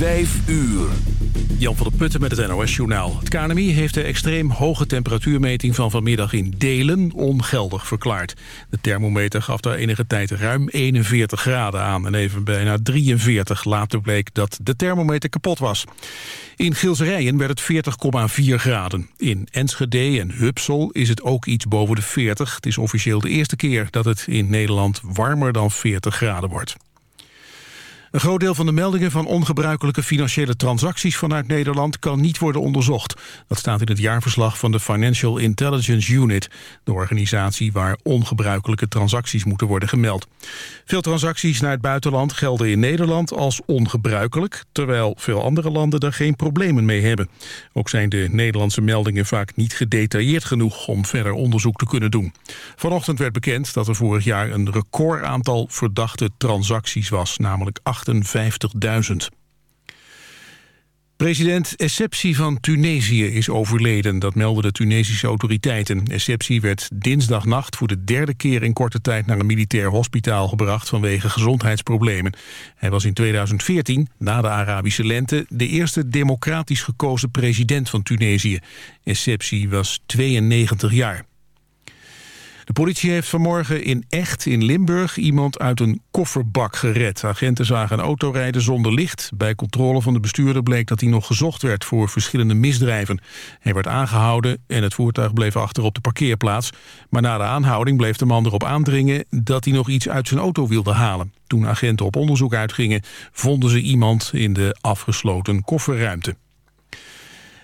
Vijf uur. Jan van der Putten met het NOS-journaal. Het KNMI heeft de extreem hoge temperatuurmeting van vanmiddag in Delen ongeldig verklaard. De thermometer gaf daar enige tijd ruim 41 graden aan... en even bijna 43 later bleek dat de thermometer kapot was. In Gilserijen werd het 40,4 graden. In Enschede en Hupsel is het ook iets boven de 40. Het is officieel de eerste keer dat het in Nederland warmer dan 40 graden wordt. Een groot deel van de meldingen van ongebruikelijke financiële transacties vanuit Nederland kan niet worden onderzocht. Dat staat in het jaarverslag van de Financial Intelligence Unit, de organisatie waar ongebruikelijke transacties moeten worden gemeld. Veel transacties naar het buitenland gelden in Nederland als ongebruikelijk, terwijl veel andere landen daar geen problemen mee hebben. Ook zijn de Nederlandse meldingen vaak niet gedetailleerd genoeg om verder onderzoek te kunnen doen. Vanochtend werd bekend dat er vorig jaar een recordaantal verdachte transacties was, namelijk 58.000. President Essebsi van Tunesië is overleden, dat melden de Tunesische autoriteiten. Essebsi werd dinsdagnacht voor de derde keer in korte tijd naar een militair hospitaal gebracht vanwege gezondheidsproblemen. Hij was in 2014, na de Arabische lente, de eerste democratisch gekozen president van Tunesië. Essebsi was 92 jaar. De politie heeft vanmorgen in Echt in Limburg iemand uit een kofferbak gered. Agenten zagen een auto rijden zonder licht. Bij controle van de bestuurder bleek dat hij nog gezocht werd voor verschillende misdrijven. Hij werd aangehouden en het voertuig bleef achter op de parkeerplaats. Maar na de aanhouding bleef de man erop aandringen dat hij nog iets uit zijn auto wilde halen. Toen agenten op onderzoek uitgingen vonden ze iemand in de afgesloten kofferruimte.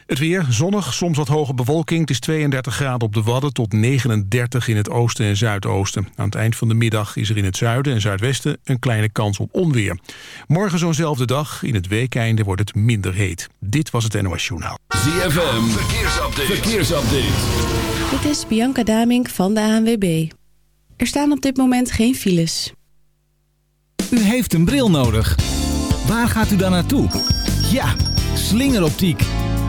Het weer zonnig, soms wat hoge bewolking. Het is 32 graden op de Wadden tot 39 in het oosten en zuidoosten. Aan het eind van de middag is er in het zuiden en zuidwesten een kleine kans op onweer. Morgen zo'nzelfde dag, in het weekeinde wordt het minder heet. Dit was het NOS Journaal. ZFM, verkeersupdate. verkeersupdate. Dit is Bianca Damink van de ANWB. Er staan op dit moment geen files. U heeft een bril nodig. Waar gaat u dan naartoe? Ja, slingeroptiek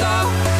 visit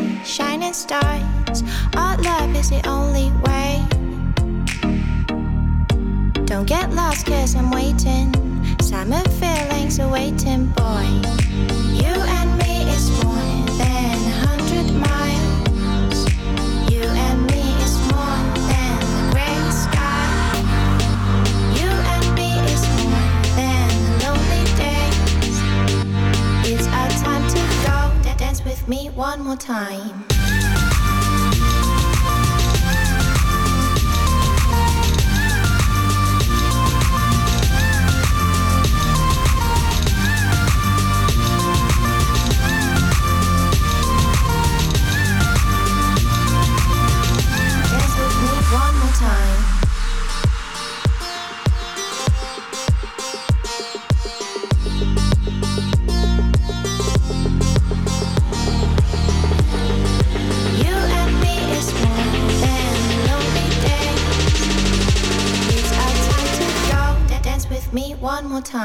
is the only way. Don't get lost, cause I'm waiting. Summer feelings are waiting, boy. You and me is more than a hundred miles. You and me is more than the great sky. You and me is more than the lonely days. It's our time to go. Dance with me one more time.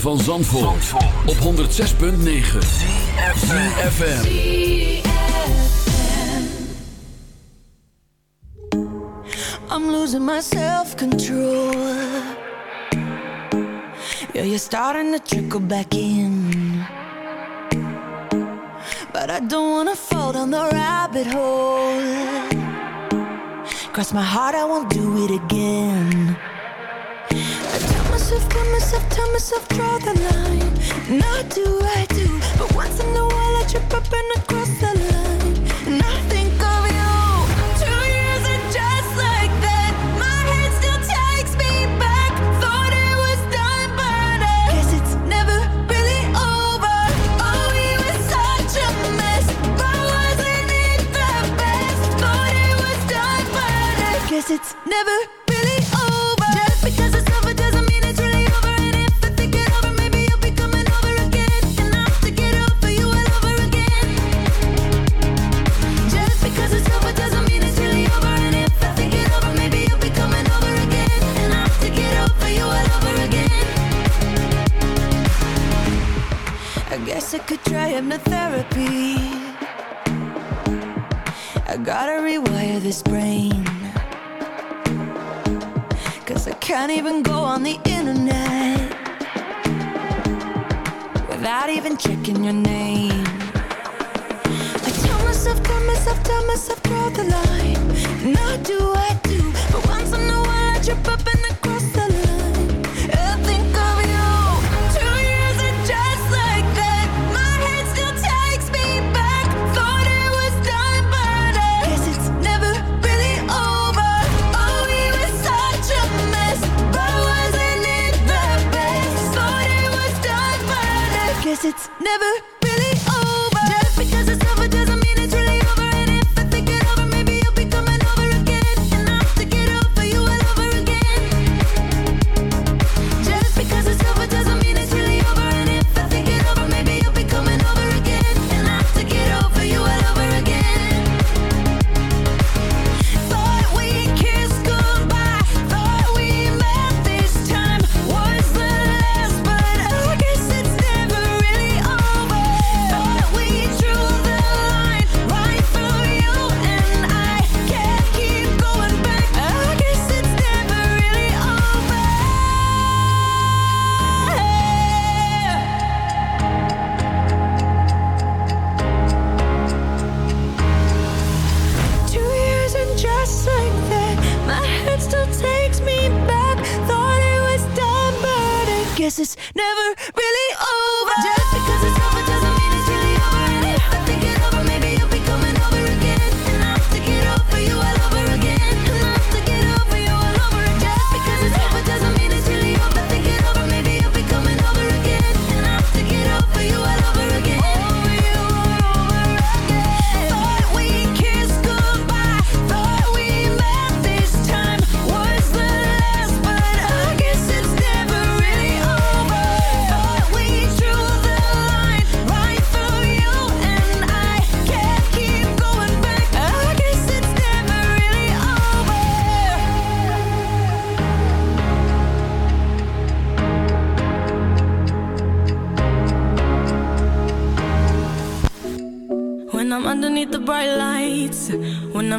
van Zandvoort, op 106.9 ZFM I'm losing my self-control. Yeah, you're starting to trickle back in. But I don't wanna fall down the rabbit hole. Cross my heart, I won't do it again myself, tell myself, draw the line. Not do I do But once in a while I trip up and I cross the line. And I think of you Two years and just like that. My head still takes me back. Thought it was done but I Guess it's never really over. Oh, we were such a mess. But wasn't it the best? Thought it was done but I Guess it's never try hypnotherapy I gotta rewire this brain. Cause I can't even go on the internet Without even checking your name. I tell myself, tell myself, tell myself, draw the line. Now do I Guess it's never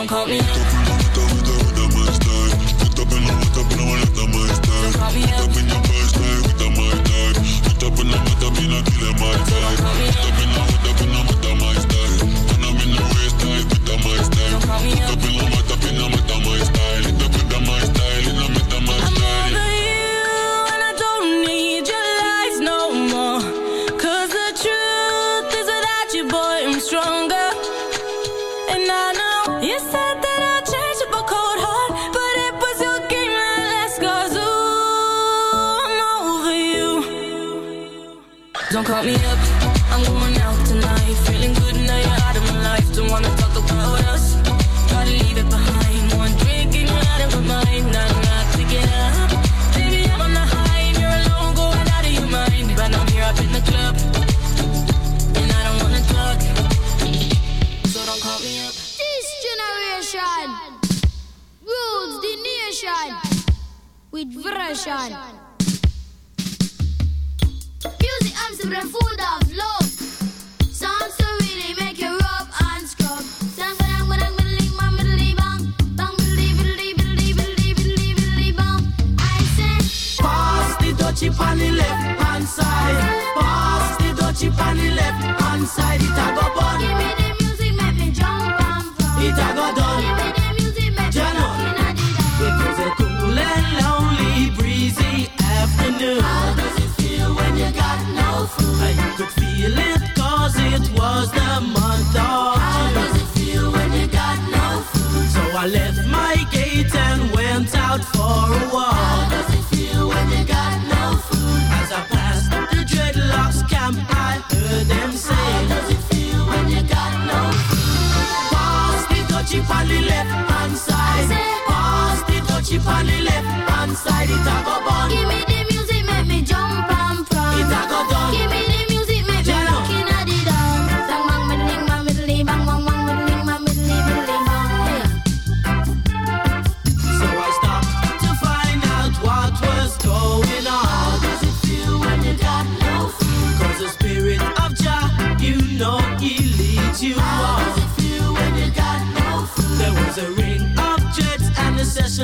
don't call me. good.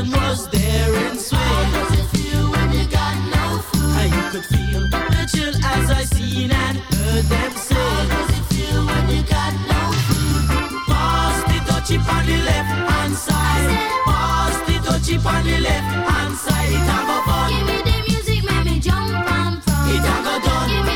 was there in swing. How does it feel when you got no food? You could feel the chill as I seen and heard them say. How does it feel when you got no food? Pass the touchy on the left hand side. Pass the touchy on the left hand side. It. Give me the music, make me jump and from. It done. Give me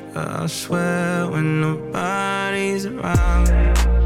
but I swear when nobody's around.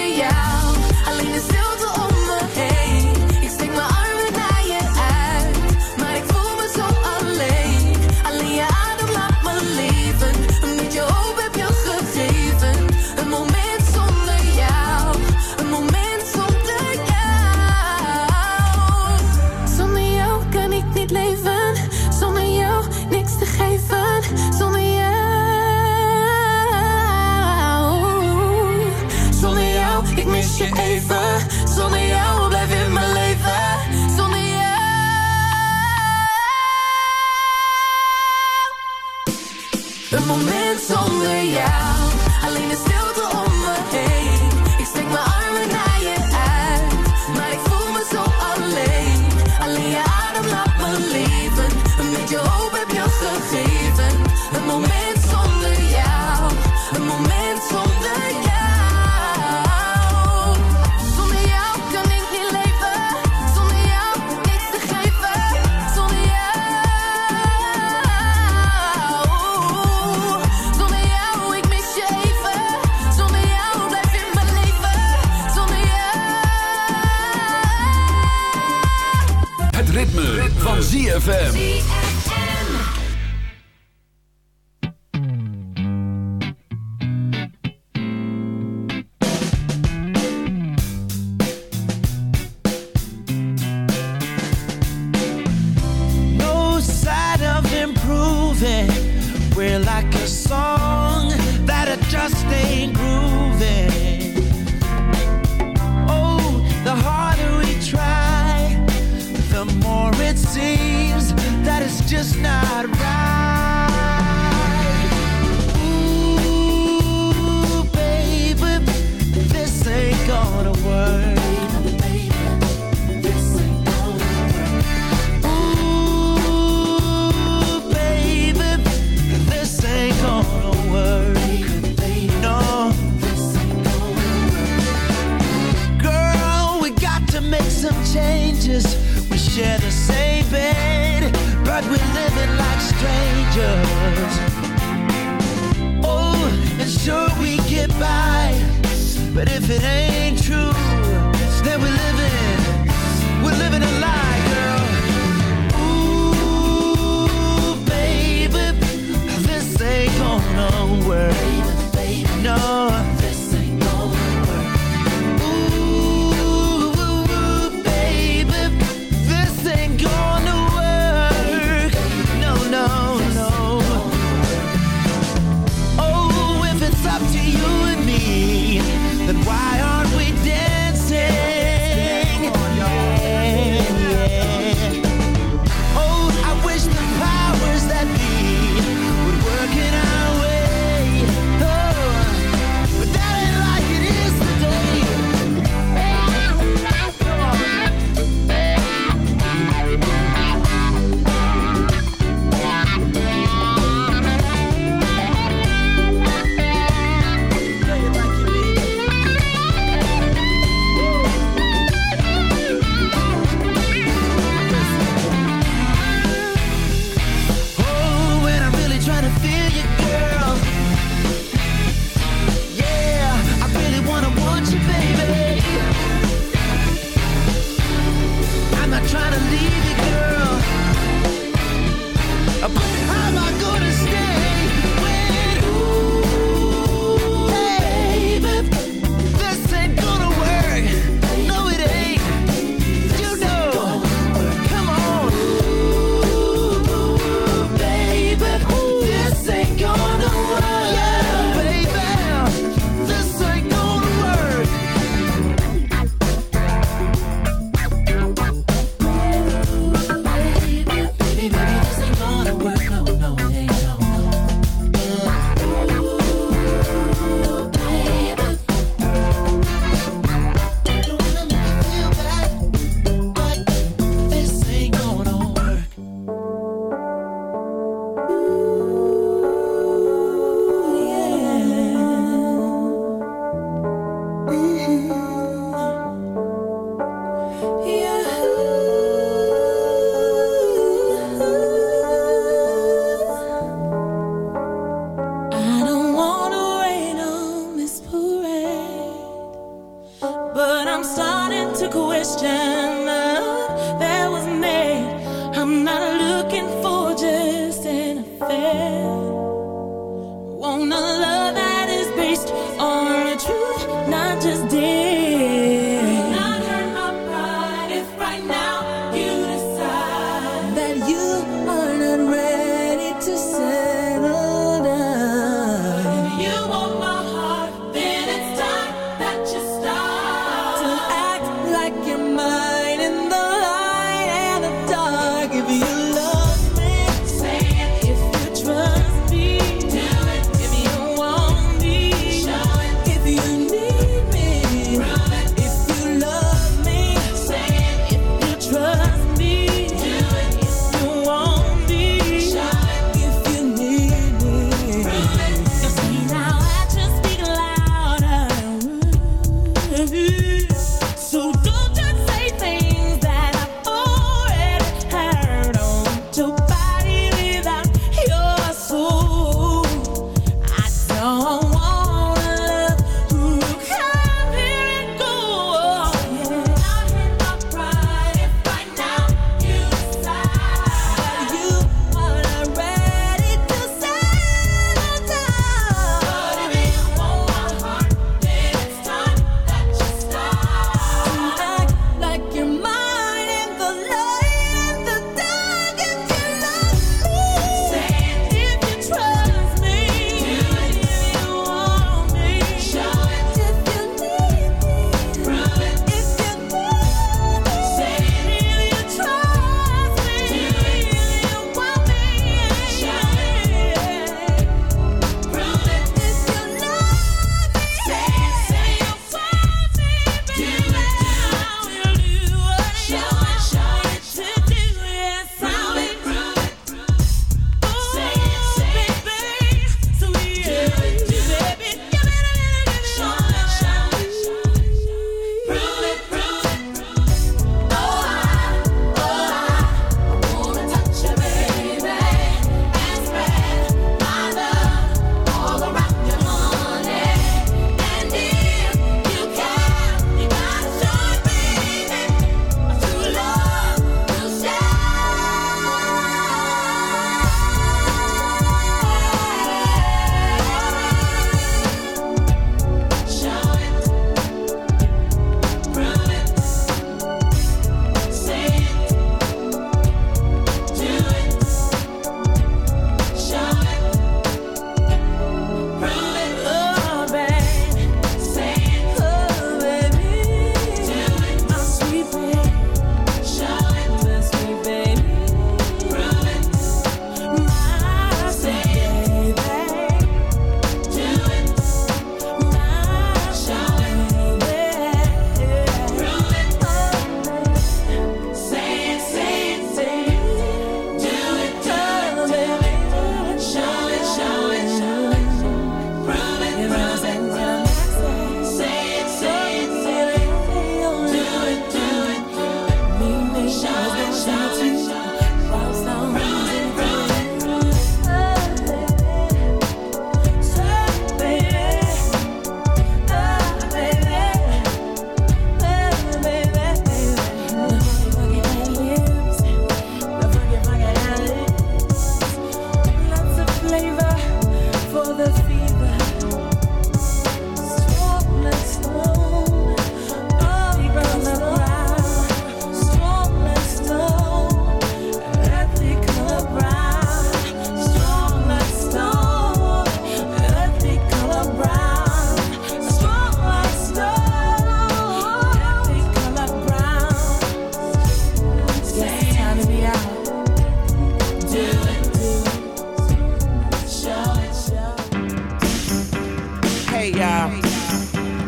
y'all.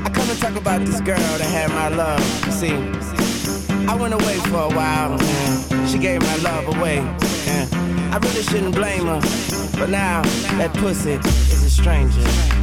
I come and talk about this girl that had my love. See, I went away for a while. She gave my love away. I really shouldn't blame her, but now that pussy is a stranger.